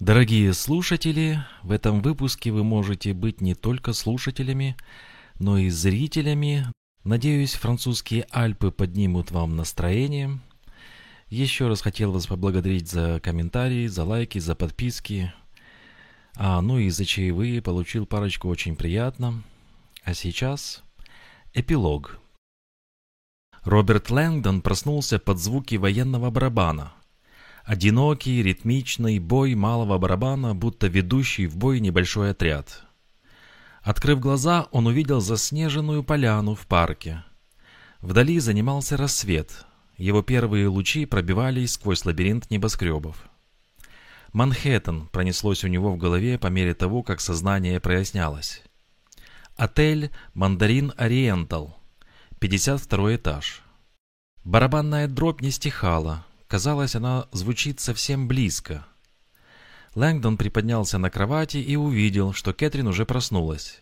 Дорогие слушатели, в этом выпуске вы можете быть не только слушателями, но и зрителями. Надеюсь, французские Альпы поднимут вам настроение. Еще раз хотел вас поблагодарить за комментарии, за лайки, за подписки. А, ну и за чаевые получил парочку очень приятно. А сейчас эпилог. Роберт Лэнгдон проснулся под звуки военного барабана – Одинокий, ритмичный бой малого барабана, будто ведущий в бой небольшой отряд. Открыв глаза, он увидел заснеженную поляну в парке. Вдали занимался рассвет. Его первые лучи пробивались сквозь лабиринт небоскребов. Манхэттен пронеслось у него в голове по мере того, как сознание прояснялось. Отель «Мандарин Ориентал», 52 этаж. Барабанная дробь не стихала, Казалось, она звучит совсем близко. Лэнгдон приподнялся на кровати и увидел, что Кэтрин уже проснулась.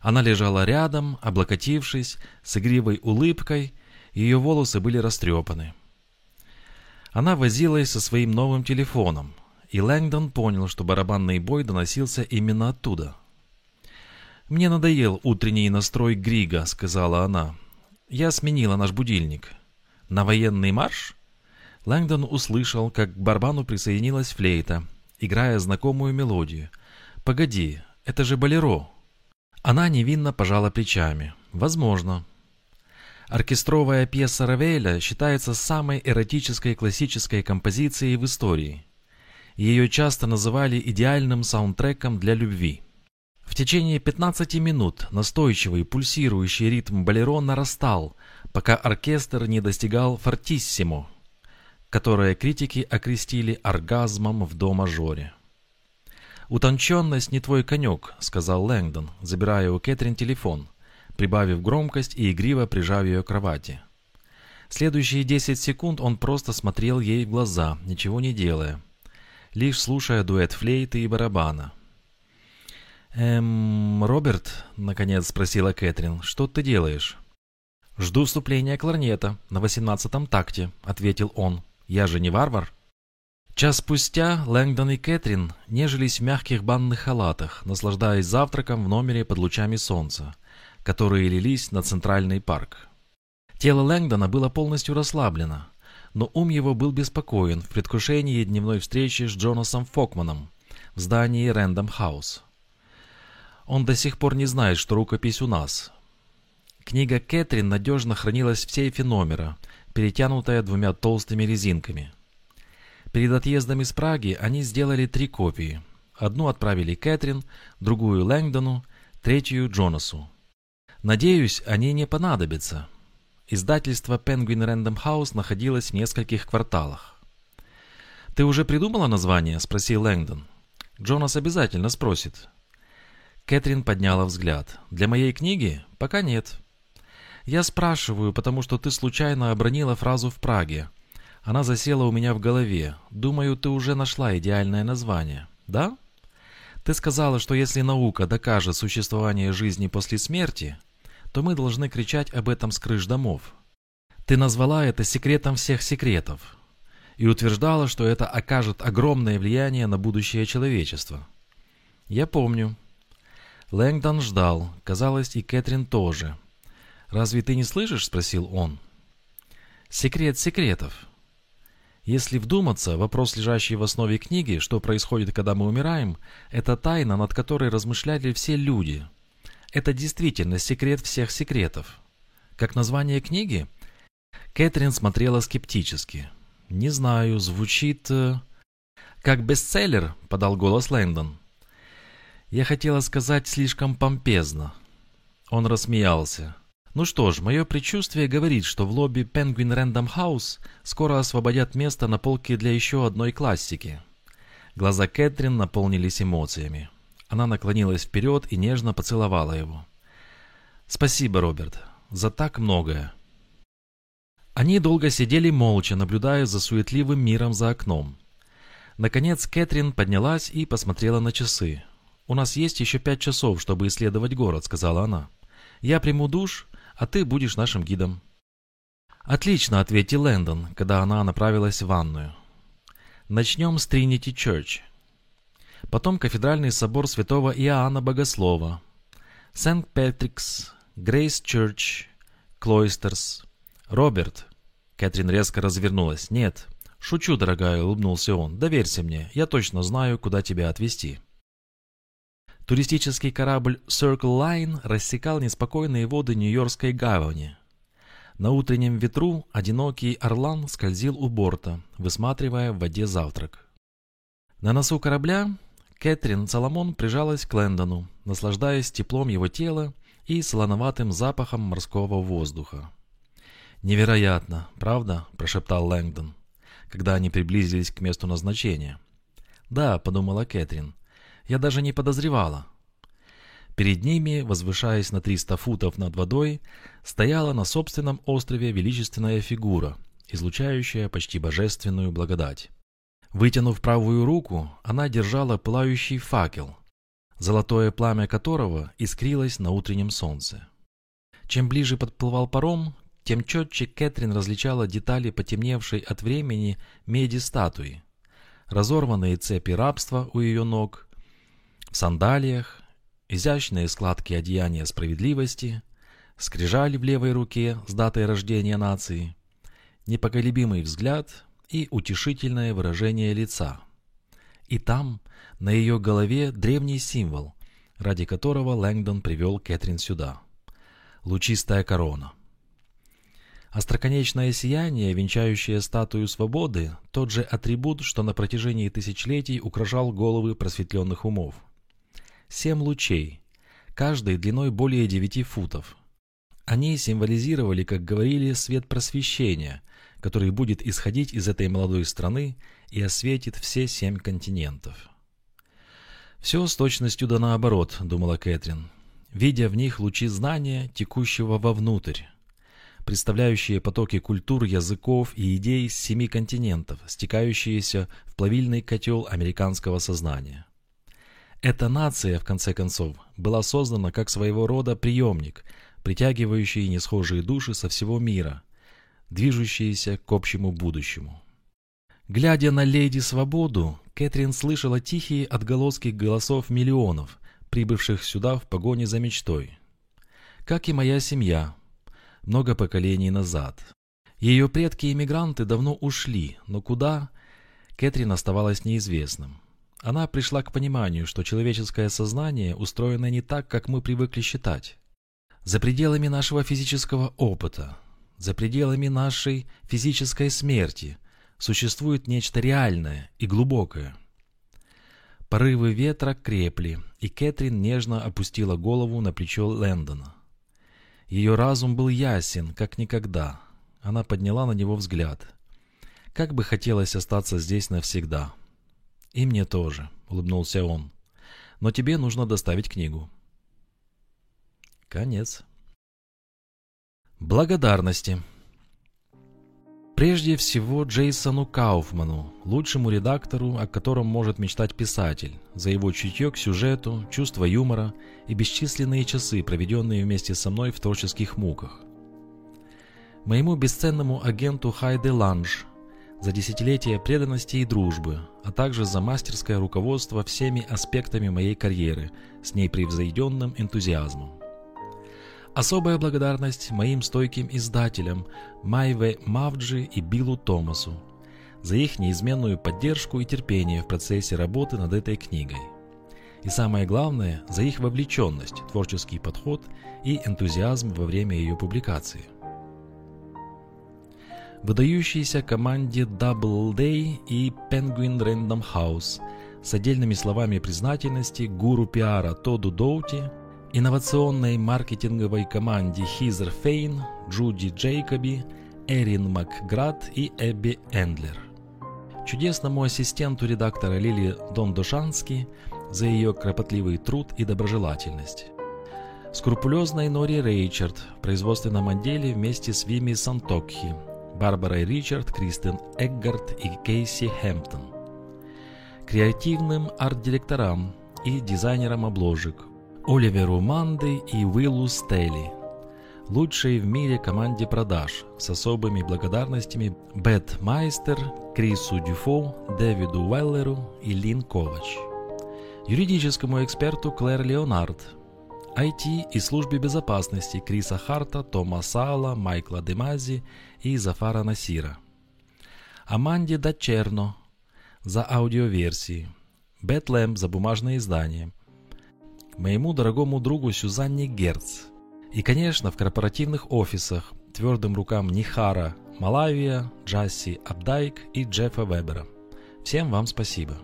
Она лежала рядом, облокотившись, с игривой улыбкой, ее волосы были растрепаны. Она возилась со своим новым телефоном, и Лэнгдон понял, что барабанный бой доносился именно оттуда. «Мне надоел утренний настрой Грига», — сказала она. «Я сменила наш будильник». «На военный марш?» Лэнгдон услышал, как к барабану присоединилась флейта, играя знакомую мелодию. «Погоди, это же болеро!» Она невинно пожала плечами. «Возможно». Оркестровая пьеса Равеля считается самой эротической классической композицией в истории. Ее часто называли идеальным саундтреком для любви. В течение 15 минут настойчивый пульсирующий ритм болеро нарастал, пока оркестр не достигал фортиссимо – которое критики окрестили оргазмом в до-мажоре. «Утонченность не твой конек», — сказал Лэнгдон, забирая у Кэтрин телефон, прибавив громкость и игриво прижав ее к кровати. Следующие 10 секунд он просто смотрел ей в глаза, ничего не делая, лишь слушая дуэт флейты и барабана. «Эм, Роберт?» — наконец спросила Кэтрин. «Что ты делаешь?» «Жду вступления кларнета на восемнадцатом такте», — ответил он. Я же не варвар. Час спустя Лэнгдон и Кэтрин нежились в мягких банных халатах, наслаждаясь завтраком в номере под лучами солнца, которые лились на центральный парк. Тело Лэнгдона было полностью расслаблено, но ум его был беспокоен в предвкушении дневной встречи с Джонасом Фокманом в здании Рэндом Хаус. Он до сих пор не знает, что рукопись у нас. Книга Кэтрин надежно хранилась в сейфе номера – перетянутая двумя толстыми резинками. Перед отъездом из Праги они сделали три копии. Одну отправили Кэтрин, другую Лэнгдону, третью Джонасу. Надеюсь, они не понадобятся. Издательство Penguin Random House находилось в нескольких кварталах. «Ты уже придумала название?» – спросил Лэнгдон. «Джонас обязательно спросит». Кэтрин подняла взгляд. «Для моей книги? Пока нет. Я спрашиваю, потому что ты случайно обронила фразу в Праге. Она засела у меня в голове. Думаю, ты уже нашла идеальное название. Да? Ты сказала, что если наука докажет существование жизни после смерти, то мы должны кричать об этом с крыш домов. Ты назвала это секретом всех секретов и утверждала, что это окажет огромное влияние на будущее человечества. Я помню. Лэнгдон ждал, казалось, и Кэтрин тоже – «Разве ты не слышишь?» – спросил он. «Секрет секретов. Если вдуматься, вопрос, лежащий в основе книги, что происходит, когда мы умираем, это тайна, над которой размышляли все люди. Это действительно секрет всех секретов. Как название книги?» Кэтрин смотрела скептически. «Не знаю, звучит...» э, «Как бестселлер», — подал голос Лэндон. «Я хотела сказать слишком помпезно». Он рассмеялся. Ну что ж, мое предчувствие говорит, что в лобби Penguin Random House скоро освободят место на полке для еще одной классики. Глаза Кэтрин наполнились эмоциями. Она наклонилась вперед и нежно поцеловала его. «Спасибо, Роберт, за так многое». Они долго сидели молча, наблюдая за суетливым миром за окном. Наконец Кэтрин поднялась и посмотрела на часы. «У нас есть еще пять часов, чтобы исследовать город», — сказала она. «Я приму душ, а ты будешь нашим гидом». «Отлично», — ответил Лэндон, когда она направилась в ванную. «Начнем с Тринити Чёрч». Потом кафедральный собор святого Иоанна Богослова, Сент-Петрикс, Грейс Чурч, Клойстерс. Роберт. Кэтрин резко развернулась. Нет. Шучу, дорогая, улыбнулся он. Доверься мне, я точно знаю, куда тебя отвезти. Туристический корабль Circle Line рассекал неспокойные воды Нью-Йоркской гавани. На утреннем ветру одинокий орлан скользил у борта, высматривая в воде завтрак. На носу корабля Кэтрин Соломон прижалась к Лэндону, наслаждаясь теплом его тела и солоноватым запахом морского воздуха. «Невероятно, правда?» – прошептал Лэнгдон, когда они приблизились к месту назначения. «Да», – подумала Кэтрин, – «я даже не подозревала». Перед ними, возвышаясь на 300 футов над водой, стояла на собственном острове величественная фигура, излучающая почти божественную благодать. Вытянув правую руку, она держала пылающий факел, золотое пламя которого искрилось на утреннем солнце. Чем ближе подплывал паром, тем четче Кэтрин различала детали потемневшей от времени меди статуи, разорванные цепи рабства у ее ног, в сандалиях, изящные складки одеяния справедливости, скрижали в левой руке с датой рождения нации, непоколебимый взгляд и утешительное выражение лица. И там, на ее голове, древний символ, ради которого Лэнгдон привел Кэтрин сюда. Лучистая корона. Остроконечное сияние, венчающее статую свободы, тот же атрибут, что на протяжении тысячелетий украшал головы просветленных умов. Семь лучей, каждый длиной более девяти футов. Они символизировали, как говорили, свет просвещения, который будет исходить из этой молодой страны и осветит все семь континентов. «Все с точностью да наоборот», — думала Кэтрин, видя в них лучи знания, текущего вовнутрь, представляющие потоки культур, языков и идей с семи континентов, стекающиеся в плавильный котел американского сознания. Эта нация, в конце концов, была создана как своего рода приемник, притягивающий несхожие души со всего мира, движущиеся к общему будущему. Глядя на леди Свободу, Кэтрин слышала тихие отголоски голосов миллионов, прибывших сюда в погоне за мечтой. Как и моя семья, много поколений назад. Ее предки-иммигранты давно ушли, но куда, Кэтрин оставалась неизвестным. Она пришла к пониманию, что человеческое сознание устроено не так, как мы привыкли считать. За пределами нашего физического опыта, за пределами нашей физической смерти существует нечто реальное и глубокое. Порывы ветра крепли, и Кэтрин нежно опустила голову на плечо Лэндона. Ее разум был ясен, как никогда. Она подняла на него взгляд. Как бы хотелось остаться здесь навсегда. «И мне тоже», — улыбнулся он. «Но тебе нужно доставить книгу». Конец. Благодарности. Прежде всего Джейсону Кауфману, лучшему редактору, о котором может мечтать писатель, за его чутье к сюжету, чувство юмора и бесчисленные часы, проведенные вместе со мной в творческих муках. Моему бесценному агенту Хайде Ланж за десятилетия преданности и дружбы, а также за мастерское руководство всеми аспектами моей карьеры с ней превзойденным энтузиазмом. Особая благодарность моим стойким издателям Майве Мавджи и Биллу Томасу за их неизменную поддержку и терпение в процессе работы над этой книгой. И самое главное, за их вовлеченность, творческий подход и энтузиазм во время ее публикации. Выдающейся команде Double Day и Penguin Random House с отдельными словами признательности гуру пиара Тоду Доути – инновационной маркетинговой команде Хизер Фейн, Джуди Джейкоби, Эрин Макград и Эбби Эндлер. Чудесному ассистенту редактора Лили Дондошански за ее кропотливый труд и доброжелательность. Скрупулезной Нори Рейчард в производственном отделе вместе с Вими Сантокхи, Барбарой Ричард, Кристен Эггард и Кейси Хэмптон. Креативным арт-директорам и дизайнерам обложек Оливеру Манды и Уиллу Стелли, лучшей в мире команде продаж, с особыми благодарностями Бет Майстер, Крису Дюфо, Дэвиду Уэллеру и Лин Ковач. юридическому эксперту Клэр Леонард, IT и службе безопасности Криса Харта, Тома Сала, Майкла Демази и Зафара Насира, Аманде Дачерно за аудиоверсии, Бетлем за бумажное издание, моему дорогому другу Сюзанне Герц и, конечно, в корпоративных офисах твердым рукам Нихара Малавия, Джасси Абдайк и Джеффа Вебера. Всем вам спасибо.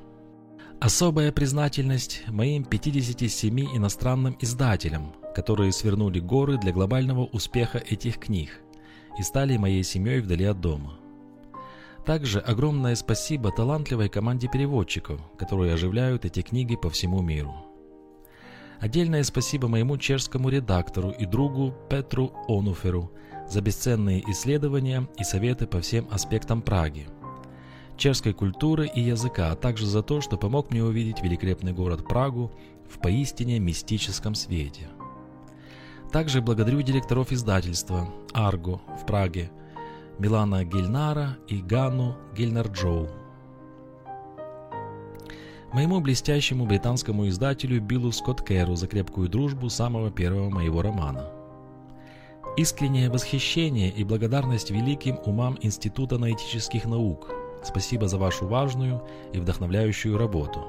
Особая признательность моим 57 иностранным издателям, которые свернули горы для глобального успеха этих книг и стали моей семьей вдали от дома. Также огромное спасибо талантливой команде переводчиков, которые оживляют эти книги по всему миру. Отдельное спасибо моему чешскому редактору и другу Петру Онуферу за бесценные исследования и советы по всем аспектам Праги, чешской культуры и языка, а также за то, что помог мне увидеть великолепный город Прагу в поистине мистическом свете. Также благодарю директоров издательства «Арго» в Праге, Милана Гельнара и Гану Гельнарджоу. Моему блестящему британскому издателю Биллу Скотткеру за крепкую дружбу самого первого моего романа. Искреннее восхищение и благодарность великим умам Института аналитических наук. Спасибо за вашу важную и вдохновляющую работу.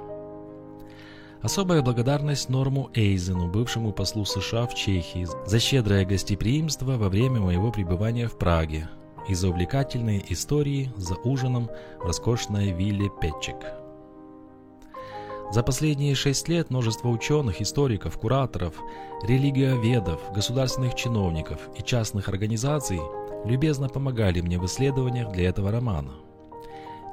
Особая благодарность Норму Эйзену, бывшему послу США в Чехии, за щедрое гостеприимство во время моего пребывания в Праге и за увлекательные истории за ужином в роскошной вилле Петчик. За последние шесть лет множество ученых, историков, кураторов, религиоведов, государственных чиновников и частных организаций любезно помогали мне в исследованиях для этого романа.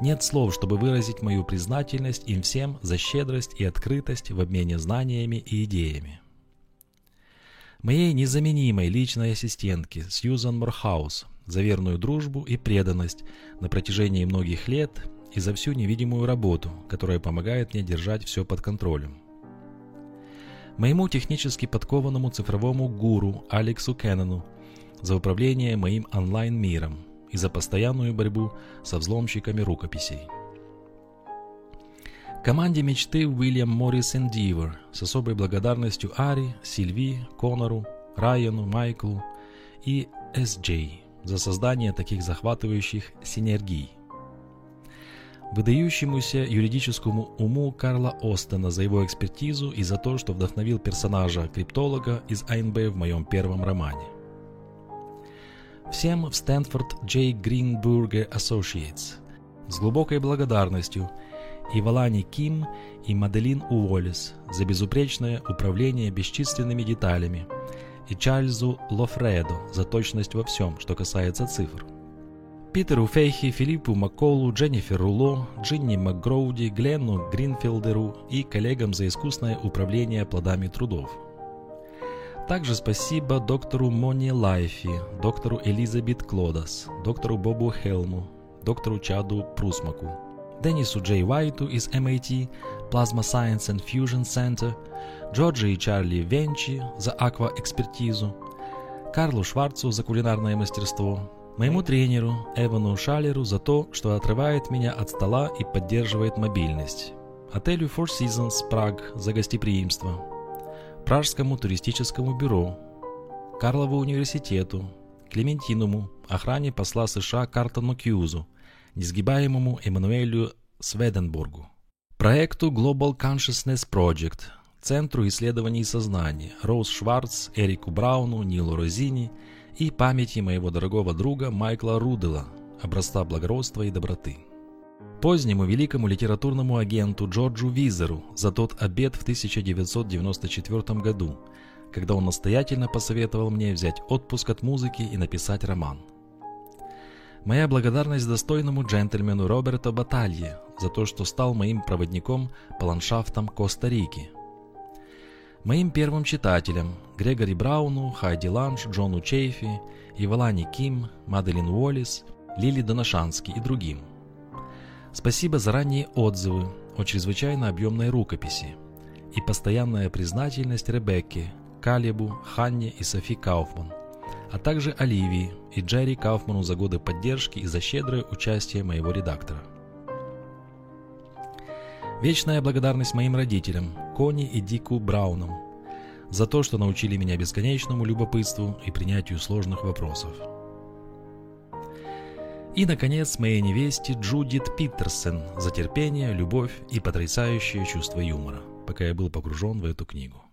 Нет слов, чтобы выразить мою признательность им всем за щедрость и открытость в обмене знаниями и идеями. Моей незаменимой личной ассистентке Сьюзан Морхаус за верную дружбу и преданность на протяжении многих лет и за всю невидимую работу, которая помогает мне держать все под контролем. Моему технически подкованному цифровому гуру Алексу Кеннону за управление моим онлайн-миром и за постоянную борьбу со взломщиками рукописей. Команде мечты Уильям Моррис Эндивер с особой благодарностью Ари, Сильви, Конору, Райану, Майклу и С.Джей за создание таких захватывающих синергий – выдающемуся юридическому уму Карла Остена за его экспертизу и за то, что вдохновил персонажа криптолога из АНБ в моем первом романе. Всем в Стэнфорд Джей Гринбурге Associates с глубокой благодарностью и Валани Ким и Маделин Уоллес за безупречное управление бесчисленными деталями и Чарльзу Лофредо за точность во всем, что касается цифр. Питеру Фейхи, Филиппу Макколу, Дженнифер Руло, Джинни МакГроуди, Гленну Гринфилдеру и коллегам за искусное управление плодами трудов. Также спасибо доктору Мони Лайфи, доктору Элизабет Клодас, доктору Бобу Хелму, доктору Чаду Прусмаку, Деннису Джей Уайту из MIT, Plasma Science and Fusion Center, Джорджи и Чарли Венчи за акваэкспертизу, Карлу Шварцу за кулинарное мастерство, Моему тренеру Эвану Шалеру за то, что отрывает меня от стола и поддерживает мобильность. Отелю Four Seasons Prague за гостеприимство. Пражскому туристическому бюро. Карлову университету. Клементинуму, охране посла США Картону Кьюзу, несгибаемому Эммануэлю Сведенбургу. Проекту Global Consciousness Project, Центру исследований сознания, Роуз Шварц, Эрику Брауну, Нилу Розини – и памяти моего дорогого друга Майкла Рудела, образца благородства и доброты. Позднему великому литературному агенту Джорджу Визеру за тот обед в 1994 году, когда он настоятельно посоветовал мне взять отпуск от музыки и написать роман. Моя благодарность достойному джентльмену Роберто Баталье за то, что стал моим проводником по ландшафтам Коста-Рики – Моим первым читателям – Грегори Брауну, Хайди Ланш, Джону Чейфи, Ивалани Ким, Маделин Уоллис, Лили Донашански и другим. Спасибо за ранние отзывы о чрезвычайно объемной рукописи и постоянная признательность Ребекке, Калебу, Ханне и Софи Кауфман, а также Оливии и Джерри Кауфману за годы поддержки и за щедрое участие моего редактора. Вечная благодарность моим родителям, Кони и Дику Брауном за то, что научили меня бесконечному любопытству и принятию сложных вопросов. И, наконец, моей невесте Джудит Питерсон за терпение, любовь и потрясающее чувство юмора, пока я был погружен в эту книгу.